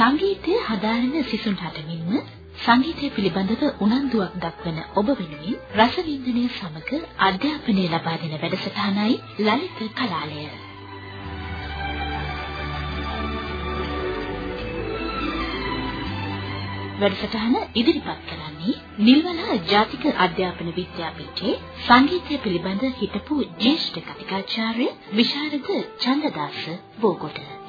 සංගීතය හදාරන සිසුන්ට මෙන්ම සංගීතය පිළිබඳව උනන්දුවක් දක්වන ඔබ වෙනුවෙන් රසවින්දනය සමග අධ්‍යාපනය ලබා දෙන වැඩසටහනයි ලලිත කලාලය. වැඩසටහන ඉදිරිපත් කරන්නේ නිල්වලා ජාතික අධ්‍යාපන විද්‍යාපීඨයේ සංගීතය පිළිබඳ හිටපු ජ්‍යෙෂ්ඨ කතිකාචාර්ය විශාරද චන්දදාස බෝගොඩ.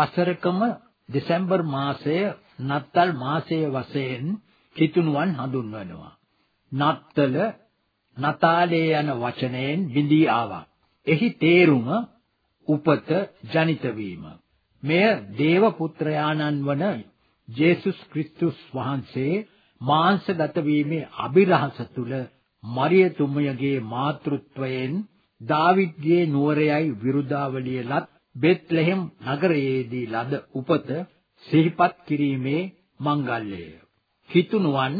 වසරකම දෙසැම්බර් මාසය නත්තල් මාසය වශයෙන් කිතුණුවන් හඳුන්වනවා. නත්තල නතාලේ යන වචනයෙන් බිඳී ආවා. එහි තේරුම උපත ජනිත වීම. මෙය දේව පුත්‍රයාණන් වන ජේසුස් ක්‍රිස්තුස් වහන්සේ මාංශගත වීමේ අභිරහස තුල මරියතුමියගේ මාතෘත්වයෙන් දාවිද්ගේ නුවරයයි විරුදාවලිය ලත් බෙත්ලෙහෙම් නගරයේදී ලද උපත සිහිපත් කිරීමේ මංගල්‍යය. හිතුණුවන්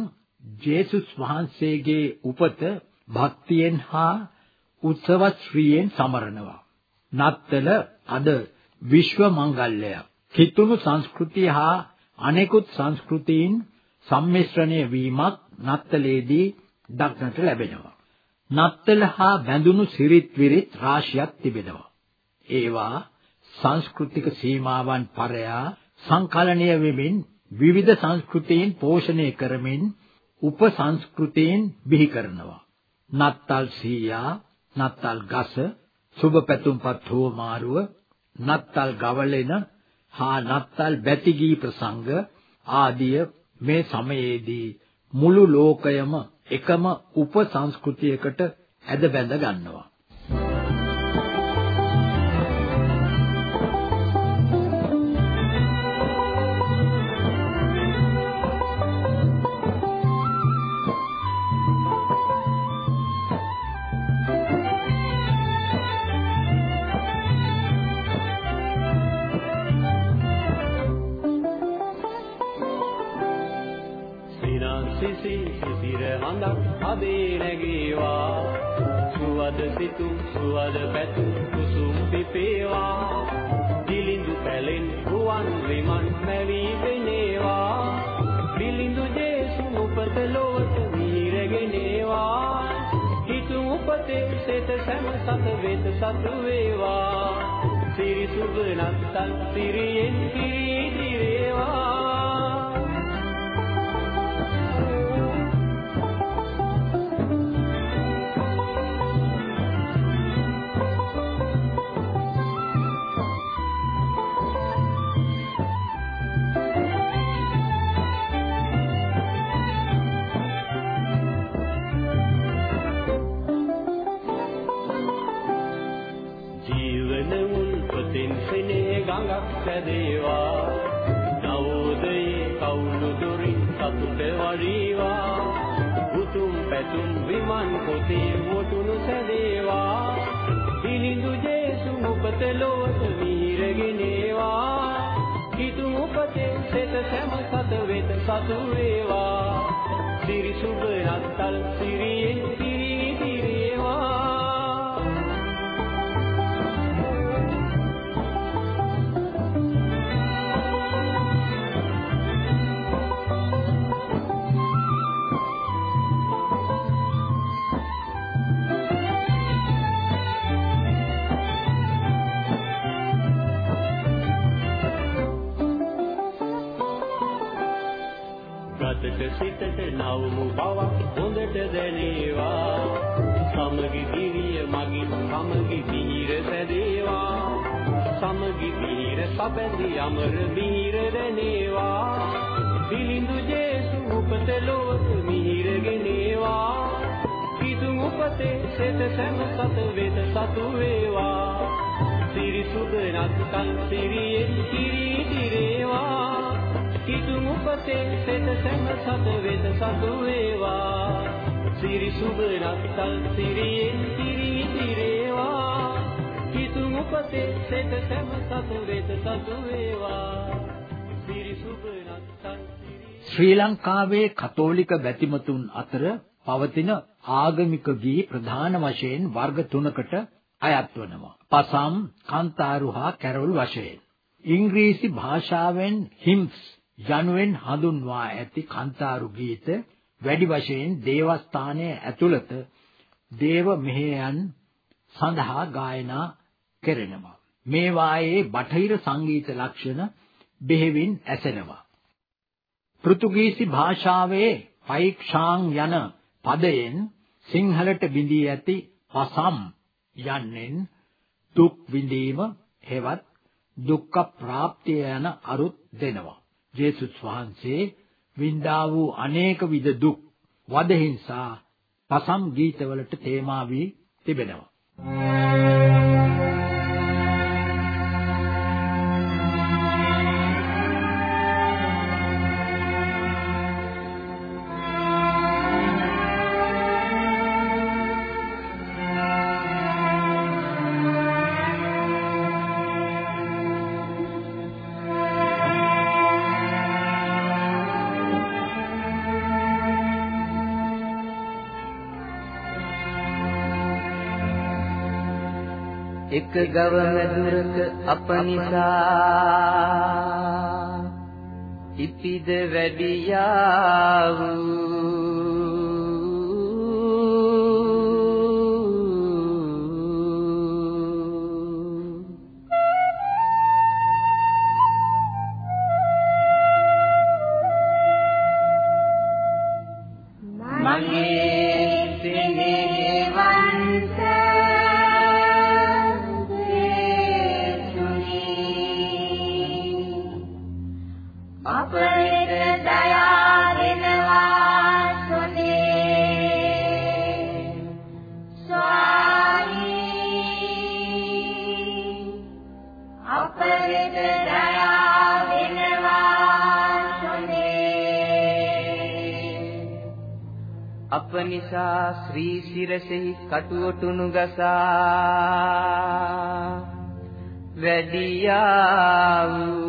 ජේසුස් වහන්සේගේ උපත භක්තියෙන් හා උත්සව ශ්‍රීයෙන් සමරනවා. නත්තල අද විශ්ව මංගල්‍යයක්. කිතුණු සංස්කෘතිය හා අනෙකුත් සංස්කෘතීන් සම්මිශ්‍රණය වීමක් නත්තලේදී දක්නට ලැබෙනවා. නත්තල හා බැඳුණු සිරිත් විරිත් රාශියක් තිබෙනවා. ඒවා සංස්කෘතික සීමාවන් පරයා සංකලනය වෙමින් විවිධ සංස්කෘතීන් පෝෂණය කරමින් උප සංස්කෘතීන් බිහි කරනවා. නත්තල් සීයා, නත්තල් ගස, සුබ පැතුම්පත් හෝමාරුව, නත්තල් ගවලෙන හා නත්තල් බැතිගී ප්‍රසංග ආදිය මේ සමයේදී මුළු ලෝකයම එකම උප සංස්කෘතියකට ඇද බැඳ ගන්නවා. හිතු උපතේ සෙත සැම සත වෙත සතු වේවා. සිරි සුබ නත්තල් සිරියෙන් කිරී දිවේවා ජේසු උපත ලොවට වීරගෙනේවා හිතු උපතේ සෙත සැම සත වෙත සතු වේවා. සිරි සුබ නත්තල් සිරියෙන් සිතට නවමු බවක් හොඳට දැනේවා. සමගි දිවිය මගින් සමගි මිහිර සැදේවා. සමගි මිහිර සබැඳි අමර මිහිර දැනේවා. දිලිඳු ජේසු උපත ලොවට මිහිරගෙනේවා කිතුම් උපතේ සෙත සැම සත වෙත සතු වේවා. සිරි සුබ නත්තල් සිරියෙන් කිරී දිරේවා කිතුම් උපතේ සෙත සැම සත වෙත සතු වේවා සිරි සුබ නත්තල් සිරියෙන් කිරී දිරේවා කිතුම් උපතේ සෙත සැම සත වෙත සතු වේවා සිරි සුබ නත්තල් ශ්‍රී ලංකාවේ කතෝලික බැතිමතුන් අතර පවතින ආගමික ගී ප්‍රධාන වශයෙන් වර්ග තුනකට අයත් වනවා. පසම්, කාන්තාරු හා කැරොල් වශයෙන්. ඉංග්‍රීසි භාෂාවෙන් හිම්ස් යනුවෙන් හඳුන්වා ඇති කාන්තාරු ගීත වැඩි වශයෙන් දේවස්ථානයේ ඇතුළත දේව මෙහෙයන් සඳහා ගායනා කෙරෙනවා. මේවායේ බටහිර සංගීත ලක්ෂණ බෙහෙවින් ඇසෙනවා. පෘතුගීසි භාෂාවේ පෛක්ෂාං යන පදයෙන් සිංහලට බිඳී ඇති පසම් යන්නෙන් දුක් විඳීම හෙවත් දුක්ඛ ප්‍රාප්තිය යන අරුත් දෙනවා. ජේසුස් වහන්සේ විඳා වූ අනේක විද දුක් වද හිංසා පසම් ගීතවලට තේමා වී තිබෙනවා. එක ගව මැදුරක අප නිසා ඉපිද වැඩියා වූ මගේ අප නිසා ශ්‍රී සිරසෙහි කටුවටුණු ගසා. වැඩියා වූ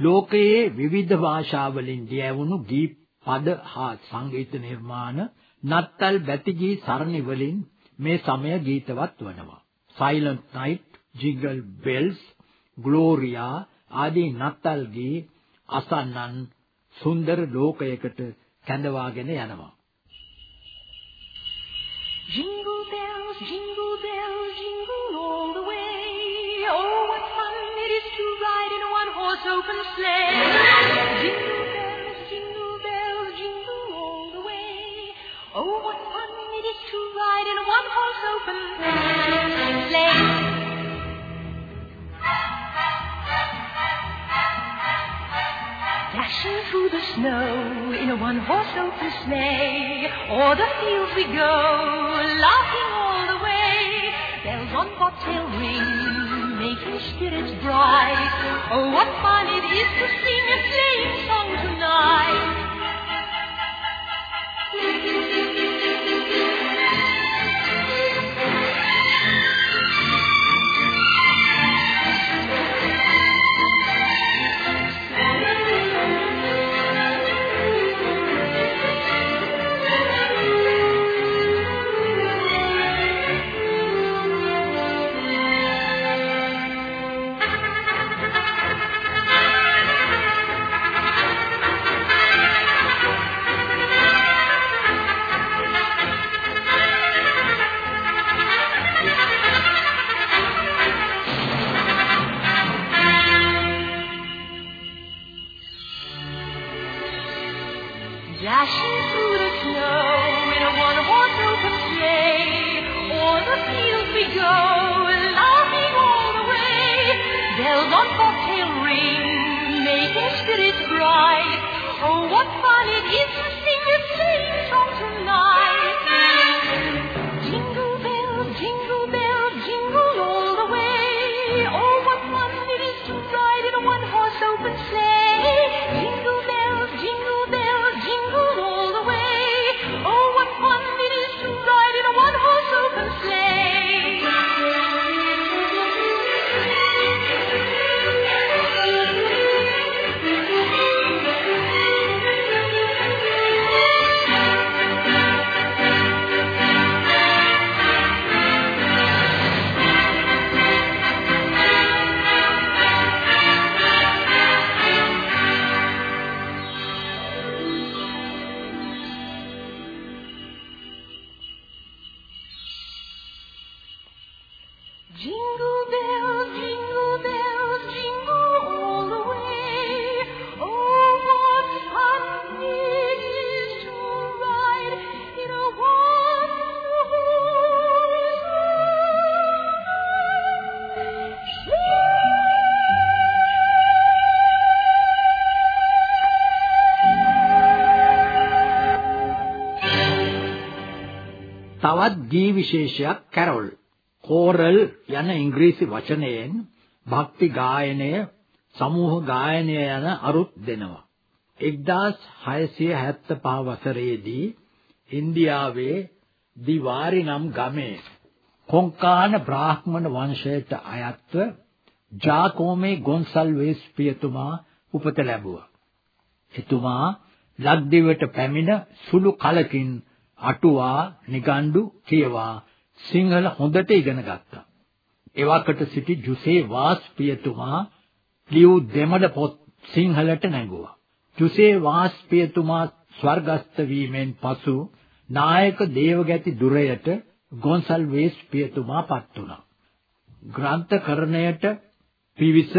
ලෝකයේ විවිධ භාෂාවලින් ලියවුණු ගී පද හා සංගීත නිර්මාණ නත්තල් බැතිගී සරණි වලින් මේ සමය ගීතවත් වනවා. Silent Night, Jingle Bells, Gloria ආදී නත්තල් ගී අසන්නන් සුන්දර ලෝකයකට කැඳවාගෙන යනවා. Jingle bells, jingle bells, jingle all the way. Oh, one-horse open sleigh. Jingle bells, jingle bells, jingle all the way. Oh, what fun it is to ride in a one-horse open sleigh. Dashing through the snow in a one-horse open sleigh, o'er the fields we go, laughing all the way. Bells on bobtail ring, making spirits bright. Oh, what fun it is to sing a sleighing song tonight. ගී විශේෂයක් Carol. කෝරල් යන ඉංග්‍රීසි වචනයෙන් භක්ති ගායනය, සමූහ ගායනය යන අරුත් දෙනවා. 1675 වසරේදී ඉන්දියාවේ දිවාරි නම් ගමේ කොංකාන බ්‍රාහ්මණ වංශයට අයත්ව ජාකෝමේ ගොන්සල්වේස් පියතුමා උපත ලැබුවා. එතුමා ලක්දිවට පැමිණ සුළු කලකින් අටුවා නිගණ්ඩු කියවා සිංහල හොඳට ඉගෙන ගත්තා. එවකට සිටි ජුසේ වාස් පියතුමා ලියූ දෙමළ පොත් සිංහලට නැඟුවා. ජුසේ වාස් පියතුමා ස්වර්ගස්ත වීමෙන් පසු නායක දේවගැති දුරයට ගොන්සල්වේස් පියතුමා පත් වුණා. ග්‍රන්ථකරණයට පිවිස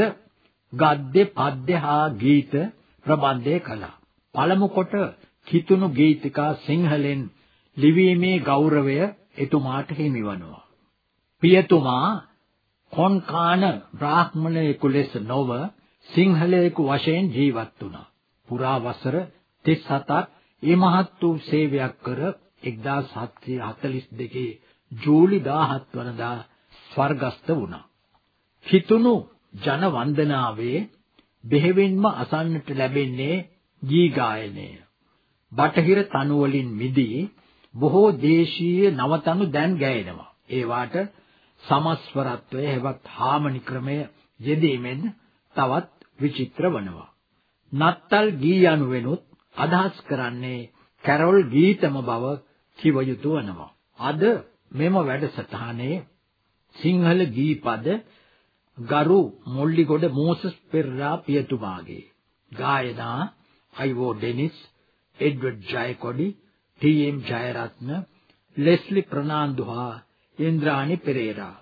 ගද්‍ය පද්‍ය හා ගීත ප්‍රබන්ධය කළා. පළමු කොට කිතුණු ගීතිකා සිංහලෙන් ලිවීමේ ගෞරවය එතුමාට හිමිවනවා. පියතුමා කොන්කාන බ්‍රාහ්මණයෙකු ලෙස නොව සිංහලයෙකු වශයෙන් ජීවත් වුණා. පුරා වසර 37ක් ඒ මහත් වූ සේවයක් කර 1742 ජූලි 17 වනදා ස්වර්ගස්ත වුණා. හිතුණු ජන වන්දනාවේ බෙහෙවින්ම අසන්නට ලැබෙන්නේ ගී ගායනය. බටහිර තනු වලින් මිදී බොහෝ දේශීය නවතනු දැන් ගැයෙනවා. ඒවාට සමස්වරත්වය හෙවත් හාමනි ක්‍රමය යෙදීමෙන් තවත් විචිත්‍ර වනවා. නත්තල් ගී යනුවෙනුත් අදහස් කරන්නේ කැරොල් ගීතම බව කිව යුතු වනවා. අද මෙම වැඩසටහනේ සිංහල ගීපද ගරු මොල්ලිගොඩ මෝසස් පෙරරා පියතුමාගේ ගායනා Ivo Dennis එඩ්වඩ් Jayakody T M. Jayaratne Leslie Fernando හා ඉන්ද්‍රාණි පෙරේරා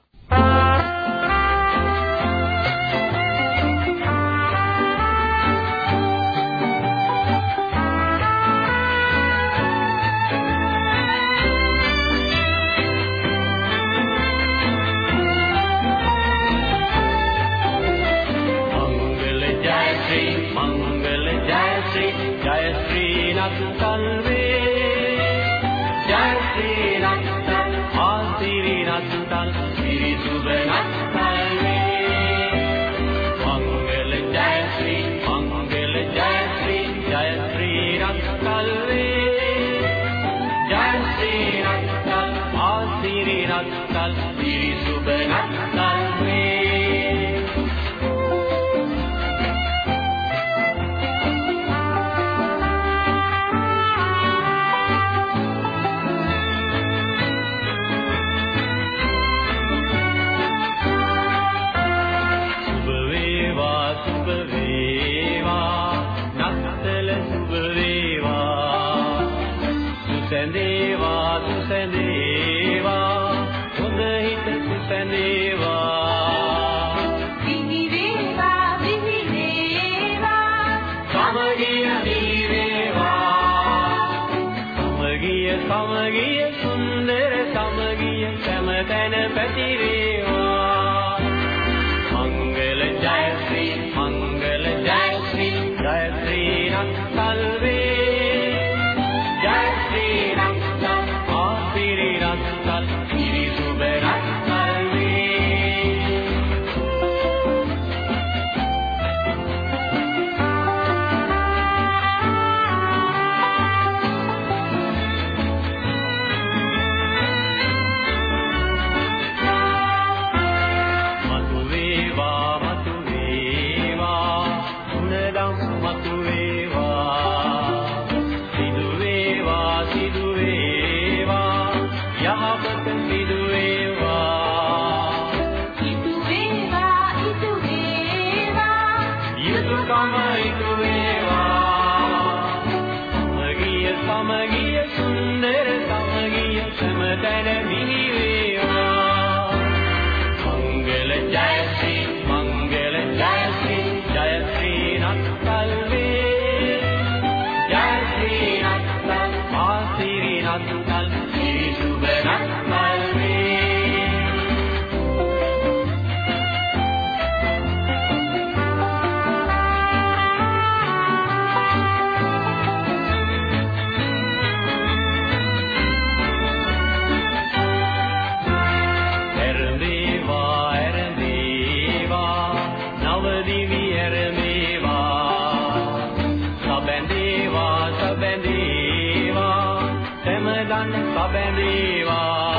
සබැඳේවා.